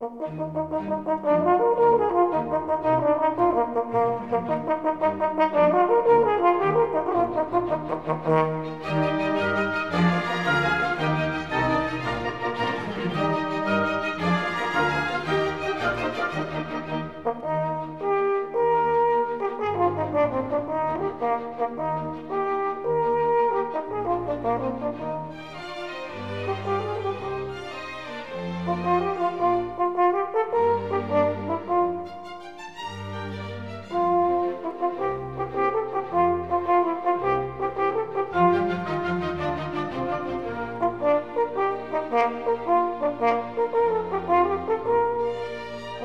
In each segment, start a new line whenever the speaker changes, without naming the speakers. Thank you.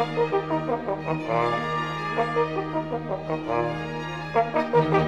Thank